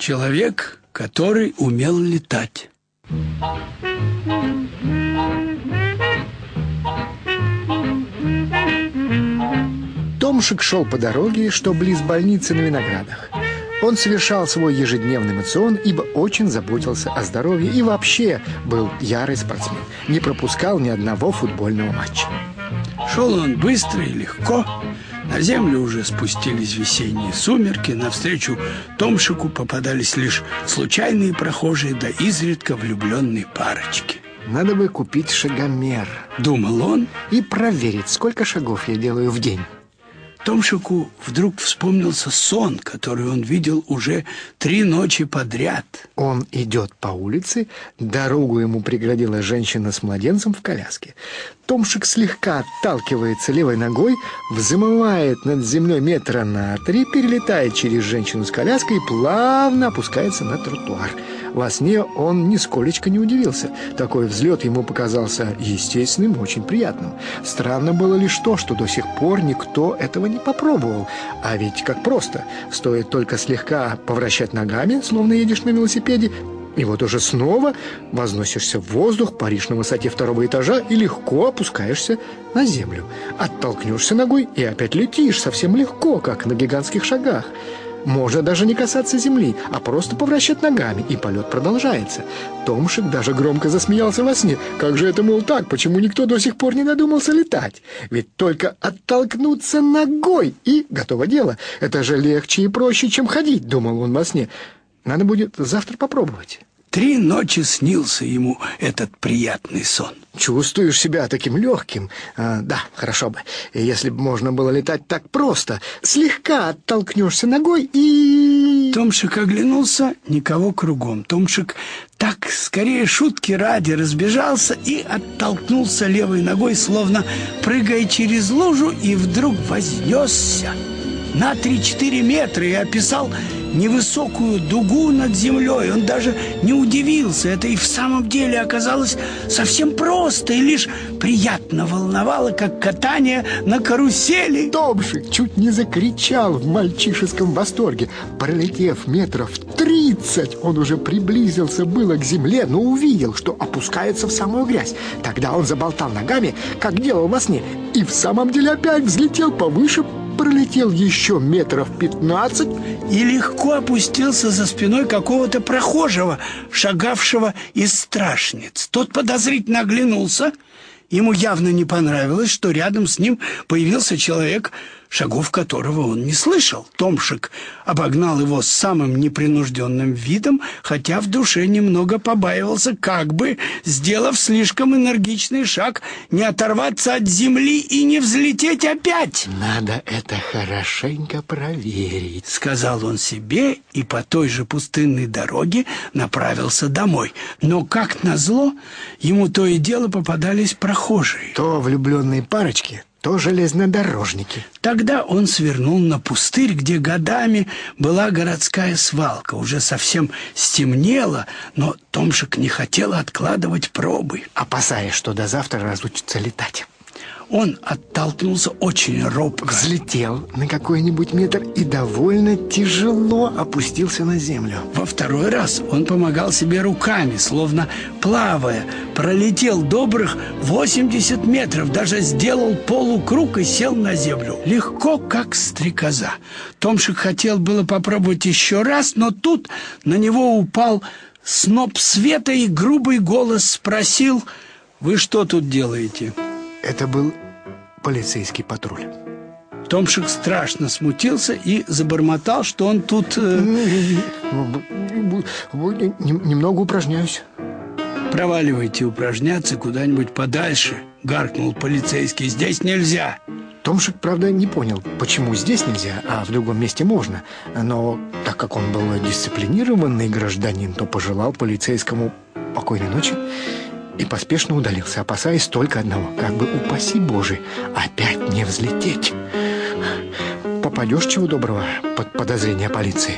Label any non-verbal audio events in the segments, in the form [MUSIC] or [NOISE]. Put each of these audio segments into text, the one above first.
Человек, который умел летать. Томшик шел по дороге, что близ больницы на Виноградах. Он совершал свой ежедневный мацион, ибо очень заботился о здоровье и вообще был ярый спортсмен. Не пропускал ни одного футбольного матча. Шел он быстро и легко. На землю уже спустились весенние сумерки. Навстречу Томшику попадались лишь случайные прохожие, да изредка влюбленные парочки. Надо бы купить шагомер. Думал он. И проверить, сколько шагов я делаю в день. Томшику вдруг вспомнился сон, который он видел уже три ночи подряд. Он идет по улице, дорогу ему преградила женщина с младенцем в коляске. Томшик слегка отталкивается левой ногой, взмывает над землей метра на три, перелетает через женщину с коляской и плавно опускается на тротуар. Во сне он нисколечко не удивился. Такой взлет ему показался естественным, очень приятным. Странно было лишь то, что до сих пор никто этого не попробовал. А ведь как просто. Стоит только слегка повращать ногами, словно едешь на велосипеде, и вот уже снова возносишься в воздух, паришь на высоте второго этажа и легко опускаешься на землю. Оттолкнешься ногой и опять летишь совсем легко, как на гигантских шагах. Можно даже не касаться земли, а просто повращать ногами, и полет продолжается. Томшик даже громко засмеялся во сне. Как же это, мол, так? Почему никто до сих пор не додумался летать? Ведь только оттолкнуться ногой, и готово дело. Это же легче и проще, чем ходить, думал он во сне. Надо будет завтра попробовать. Три ночи снился ему этот приятный сон. Чувствуешь себя таким легким? А, да, хорошо бы. Если бы можно было летать так просто. Слегка оттолкнешься ногой и... Томшик оглянулся, никого кругом. Томшик так, скорее шутки ради, разбежался и оттолкнулся левой ногой, словно прыгая через лужу, и вдруг вознесся на 3-4 метра и описал невысокую дугу над землей. Он даже не удивился. Это и в самом деле оказалось совсем просто и лишь приятно волновало, как катание на карусели. Томшик чуть не закричал в мальчишеском восторге. Пролетев метров тридцать, он уже приблизился было к земле, но увидел, что опускается в самую грязь. Тогда он заболтал ногами, как делал во сне, и в самом деле опять взлетел повыше, пролетел еще метров пятнадцать и легко опустился за спиной какого-то прохожего, шагавшего из страшниц. Тот подозрительно оглянулся. Ему явно не понравилось, что рядом с ним появился человек – шагов которого он не слышал. Томшик обогнал его с самым непринужденным видом, хотя в душе немного побаивался, как бы, сделав слишком энергичный шаг, не оторваться от земли и не взлететь опять. «Надо это хорошенько проверить», — сказал он себе и по той же пустынной дороге направился домой. Но, как назло, ему то и дело попадались прохожие. То влюбленные парочки, то железнодорожники. Тогда он свернул на пустырь, где годами была городская свалка. Уже совсем стемнело, но Томшик не хотел откладывать пробы. Опасаясь, что до завтра разучится летать. Он оттолкнулся очень робко. Взлетел на какой-нибудь метр и довольно тяжело опустился на землю. Во второй раз он помогал себе руками, словно плавая. Пролетел добрых 80 метров, даже сделал полукруг и сел на землю. Легко, как стрекоза. Томшик хотел было попробовать еще раз, но тут на него упал сноп света и грубый голос спросил «Вы что тут делаете?» Это был полицейский патруль. Томшик страшно смутился и забормотал, что он тут... Э... Немного упражняюсь. Проваливайте упражняться куда-нибудь подальше, гаркнул полицейский. Здесь нельзя. Томшик, правда, не понял, почему здесь нельзя, а в другом месте можно. Но так как он был дисциплинированный гражданин, то пожелал полицейскому покойной ночи и поспешно удалился, опасаясь только одного, как бы, упаси Божий, опять не взлететь. Попадешь чего доброго под подозрение полиции.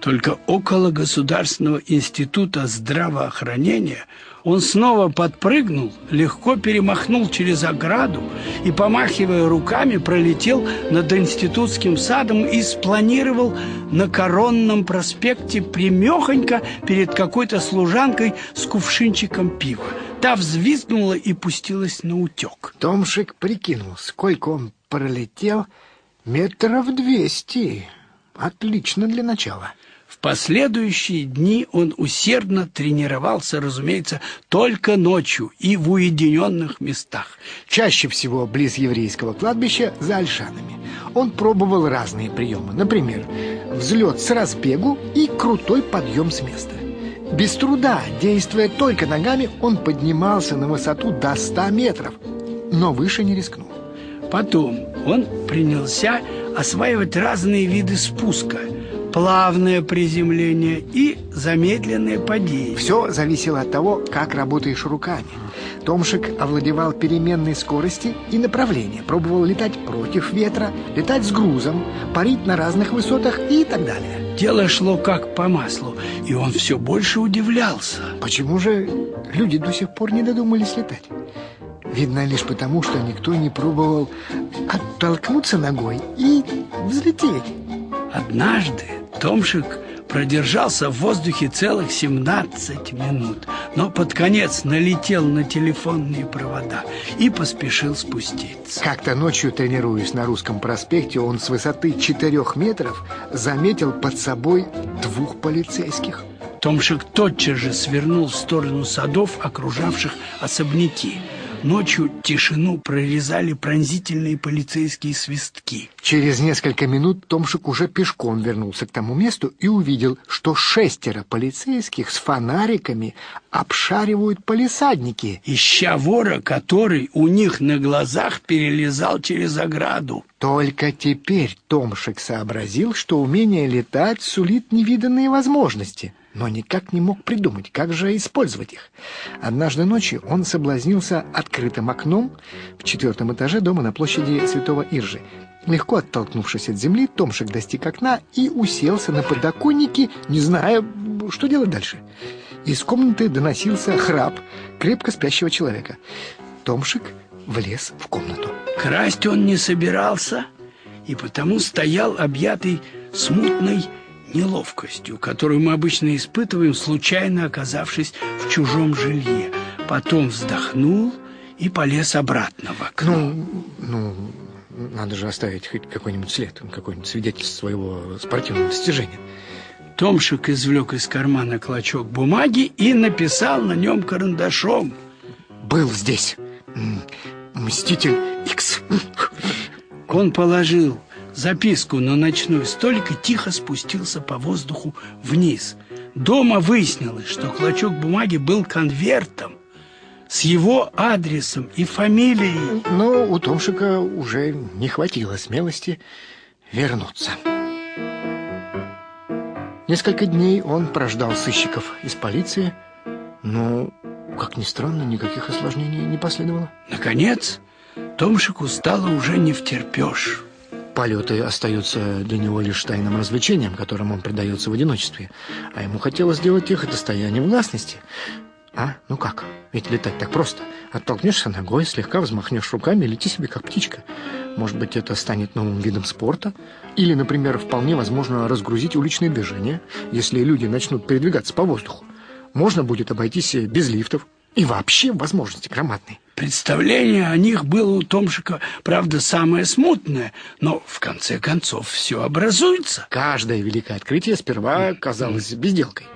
Только около Государственного института здравоохранения он снова подпрыгнул, легко перемахнул через ограду и, помахивая руками, пролетел над институтским садом и спланировал на Коронном проспекте примехонько перед какой-то служанкой с кувшинчиком пива. Та взвизгнула и пустилась на утек. Томшик прикинул, сколько он пролетел. Метров двести. Отлично для начала. В последующие дни он усердно тренировался, разумеется, только ночью и в уединенных местах. Чаще всего близ еврейского кладбища за Альшанами. Он пробовал разные приемы. Например, взлет с разбегу и крутой подъем с места. Без труда, действуя только ногами, он поднимался на высоту до 100 метров, но выше не рискнул. Потом он принялся осваивать разные виды спуска, плавное приземление и замедленное падение. Все зависело от того, как работаешь руками. Томшик овладевал переменной скорости и направления, пробовал летать против ветра, летать с грузом, парить на разных высотах и так далее. Дело шло как по маслу, и он все больше удивлялся. Почему же люди до сих пор не додумались летать? Видно лишь потому, что никто не пробовал оттолкнуться ногой и взлететь. Однажды Томшик продержался в воздухе целых 17 минут, но под конец налетел на телефонные провода и поспешил спуститься. Как-то ночью, тренируясь на русском проспекте, он с высоты 4 метров заметил под собой двух полицейских. Томшик тотчас же свернул в сторону садов, окружавших особняки. Ночью тишину прорезали пронзительные полицейские свистки. Через несколько минут Томшик уже пешком вернулся к тому месту и увидел, что шестеро полицейских с фонариками обшаривают полисадники. Ища вора, который у них на глазах перелезал через ограду. Только теперь Томшик сообразил, что умение летать сулит невиданные возможности но никак не мог придумать, как же использовать их. Однажды ночью он соблазнился открытым окном в четвертом этаже дома на площади Святого Иржи. Легко оттолкнувшись от земли, Томшик достиг окна и уселся на подоконнике, не зная, что делать дальше. Из комнаты доносился храп крепко спящего человека. Томшик влез в комнату. Красть он не собирался, и потому стоял объятый смутной неловкостью, которую мы обычно испытываем, случайно оказавшись в чужом жилье. Потом вздохнул и полез обратно в окно. Ну, ну, надо же оставить хоть какой-нибудь след, какое-нибудь свидетельство своего спортивного достижения. Томшик извлек из кармана клочок бумаги и написал на нем карандашом. «Был здесь Мститель Икс». Он положил записку на ночной столик и тихо спустился по воздуху вниз. Дома выяснилось, что клочок бумаги был конвертом с его адресом и фамилией. Но у Томшика уже не хватило смелости вернуться. Несколько дней он прождал сыщиков из полиции, но, как ни странно, никаких осложнений не последовало. Наконец, Томшику стало уже не втерпешь. Полеты остаются для него лишь тайным развлечением, которым он предается в одиночестве. А ему хотелось сделать их достоянием властности. А? Ну как? Ведь летать так просто. Оттолкнешься ногой, слегка взмахнешь руками и лети себе как птичка. Может быть, это станет новым видом спорта? Или, например, вполне возможно разгрузить уличные движения, если люди начнут передвигаться по воздуху. Можно будет обойтись без лифтов. И вообще возможности громадные. Представление о них было у Томшика, правда, самое смутное, но в конце концов все образуется. Каждое великое открытие сперва казалось безделкой.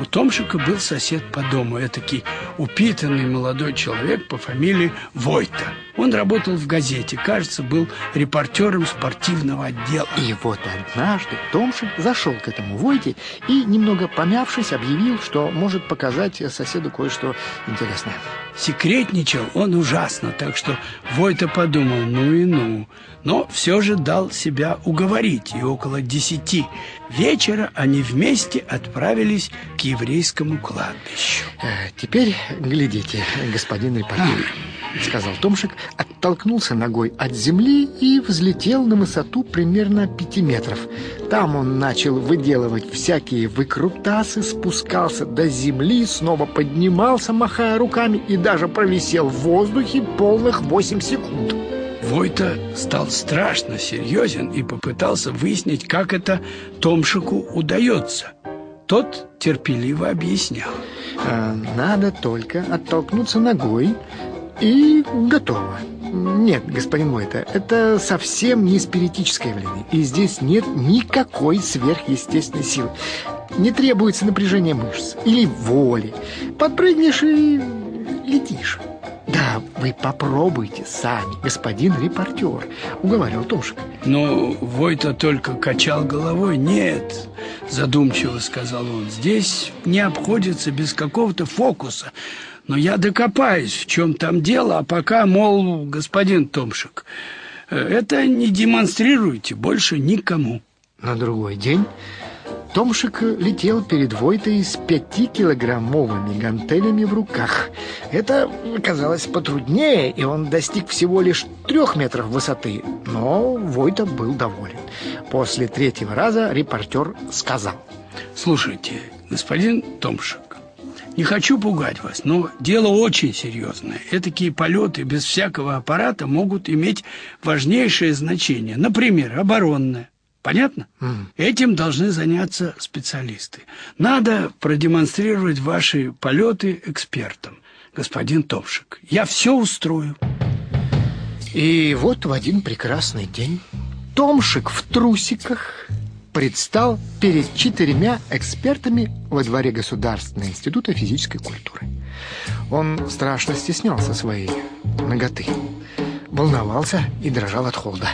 У Томшика был сосед по дому, этакий упитанный молодой человек по фамилии Войта. Он работал в газете, кажется, был репортером спортивного отдела. И вот однажды Томшик зашел к этому Войте и, немного помявшись, объявил, что может показать соседу кое-что интересное. Секретничал он ужасно, так что Войта подумал, ну и ну. Но все же дал себя уговорить, и около десяти вечера они вместе отправились к еврейскому кладбищу. Э, теперь глядите, господин репортер. А. сказал Томшик, оттолкнулся ногой от земли и взлетел на высоту примерно пяти метров. Там он начал выделывать всякие выкрутасы, спускался до земли, снова поднимался, махая руками, и даже провисел в воздухе полных восемь секунд. Войта стал страшно серьезен и попытался выяснить, как это Томшику удается. Тот терпеливо объяснял. А, надо только оттолкнуться ногой, и готово. Нет, господин Войта, это совсем не спиритическое явление. И здесь нет никакой сверхъестественной силы. Не требуется напряжение мышц или воли. Подпрыгнешь и летишь. Да, вы попробуйте сами, господин репортер, уговаривал Томшик. Но Войта только качал головой. Нет, задумчиво сказал он, здесь не обходится без какого-то фокуса. Но я докопаюсь, в чем там дело, а пока, мол, господин Томшик, э, это не демонстрируйте больше никому. На другой день Томшик летел перед Войтой с пятикилограммовыми гантелями в руках. Это казалось потруднее, и он достиг всего лишь трех метров высоты. Но Войта был доволен. После третьего раза репортер сказал. Слушайте, господин Томшик, не хочу пугать вас, но дело очень серьезное. Этакие полеты без всякого аппарата могут иметь важнейшее значение. Например, оборонное. Понятно? Mm. Этим должны заняться специалисты. Надо продемонстрировать ваши полеты экспертам, господин Томшик. Я все устрою. И вот в один прекрасный день Томшик в трусиках предстал перед четырьмя экспертами во дворе Государственного института физической культуры. Он страшно стеснялся своей ноготы, волновался и дрожал от холода.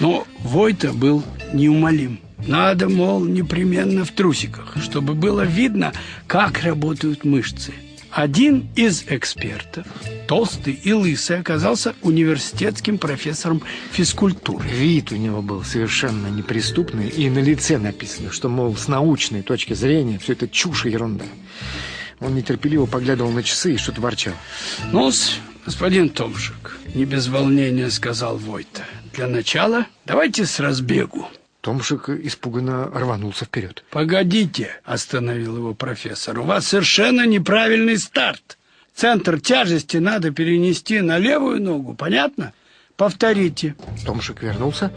Но Войта был неумолим. Надо, мол, непременно в трусиках, чтобы было видно, как работают мышцы. Один из экспертов, толстый и лысый, оказался университетским профессором физкультуры. Вид у него был совершенно неприступный, и на лице написано, что, мол, с научной точки зрения все это чушь и ерунда. Он нетерпеливо поглядывал на часы и что-то ворчал. ну господин Томшик, не без волнения сказал Войта. Для начала давайте с разбегу. Томшик испуганно рванулся вперед. «Погодите!» – остановил его профессор. «У вас совершенно неправильный старт. Центр тяжести надо перенести на левую ногу, понятно? Повторите». Томшик вернулся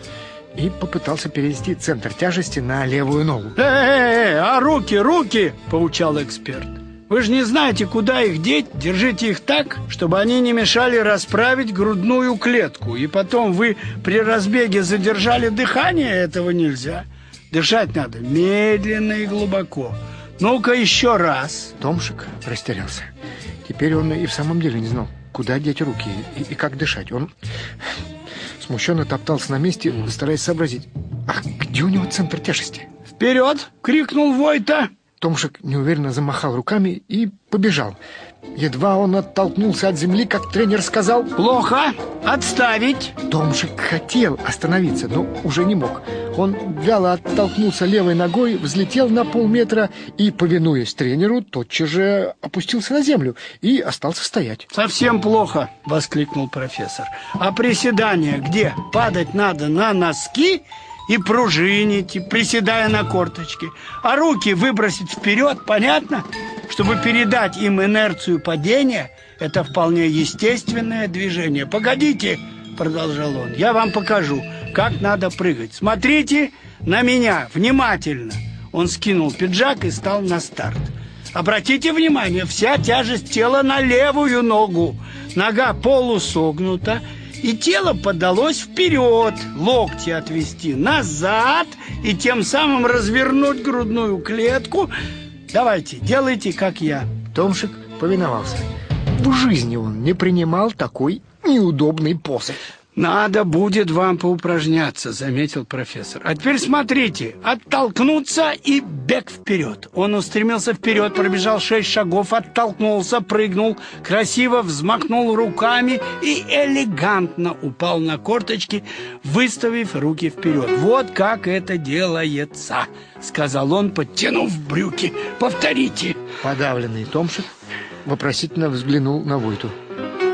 и попытался перенести центр тяжести на левую ногу. «Эй, эй, а руки, руки!» – поучал эксперт. Вы же не знаете, куда их деть. Держите их так, чтобы они не мешали расправить грудную клетку. И потом вы при разбеге задержали дыхание, этого нельзя. Дышать надо медленно и глубоко. Ну-ка еще раз. Томшик растерялся. Теперь он и в самом деле не знал, куда деть руки и, и как дышать. Он смущенно топтался на месте, стараясь сообразить, а где у него центр тяжести? «Вперед!» — крикнул Войта. Томшик неуверенно замахал руками и побежал. Едва он оттолкнулся от земли, как тренер сказал «Плохо! Отставить!» Томшик хотел остановиться, но уже не мог. Он вяло оттолкнулся левой ногой, взлетел на полметра и, повинуясь тренеру, тотчас же опустился на землю и остался стоять. «Совсем плохо!» — воскликнул профессор. «А приседания где? Падать надо на носки?» И пружинить, и приседая на корточки. А руки выбросить вперед, понятно? Чтобы передать им инерцию падения, это вполне естественное движение. «Погодите!» – продолжал он. «Я вам покажу, как надо прыгать. Смотрите на меня внимательно!» Он скинул пиджак и стал на старт. Обратите внимание, вся тяжесть тела на левую ногу. Нога полусогнута, и тело подалось вперед, локти отвести назад и тем самым развернуть грудную клетку. Давайте, делайте, как я. Томшик повиновался. В жизни он не принимал такой неудобный позы. «Надо будет вам поупражняться», — заметил профессор. «А теперь смотрите, оттолкнуться и бег вперед». Он устремился вперед, пробежал шесть шагов, оттолкнулся, прыгнул, красиво взмахнул руками и элегантно упал на корточки, выставив руки вперед. «Вот как это делается», — сказал он, подтянув брюки. «Повторите». Подавленный Томшик вопросительно взглянул на Войту.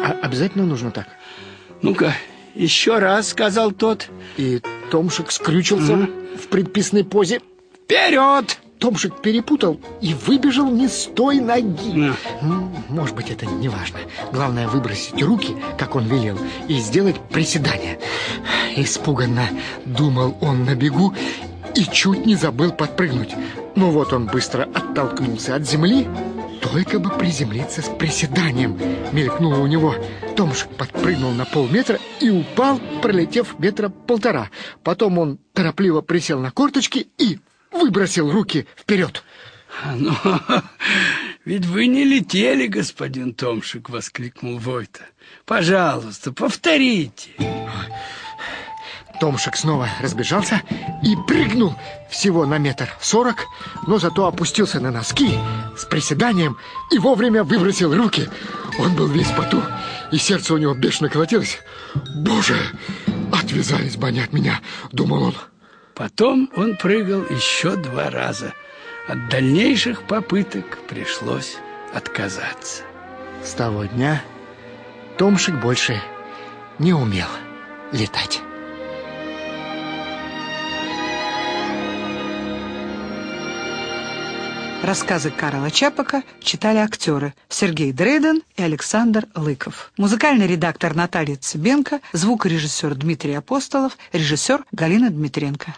А обязательно нужно так? Ну-ка, еще раз, сказал тот. И Томшик скрючился угу. в предписной позе. Вперед! Томшик перепутал и выбежал не с той ноги. Да. Ну, может быть, это не важно. Главное выбросить руки, как он велел, и сделать приседание. Испуганно думал он на бегу и чуть не забыл подпрыгнуть. Но вот он быстро оттолкнулся от земли, только бы приземлиться с приседанием. Мелькнуло у него. Томшик подпрыгнул на полметра и упал, пролетев метра полтора. Потом он торопливо присел на корточки и выбросил руки вперед. «Ну, [LAUGHS] ведь вы не летели, господин Томшик!» — воскликнул Войта. «Пожалуйста, повторите!» Томшик снова разбежался и прыгнул всего на метр сорок, но зато опустился на носки с приседанием и вовремя выбросил руки. Он был весь поту, и сердце у него бешено колотилось. «Боже, отвязались бы они от меня!» — думал он. Потом он прыгал еще два раза. От дальнейших попыток пришлось отказаться. С того дня Томшик больше не умел летать. Рассказы Карла Чапака читали актеры Сергей Дрейден и Александр Лыков. Музыкальный редактор Наталья Цыбенко, звукорежиссер Дмитрий Апостолов, режиссер Галина Дмитренко.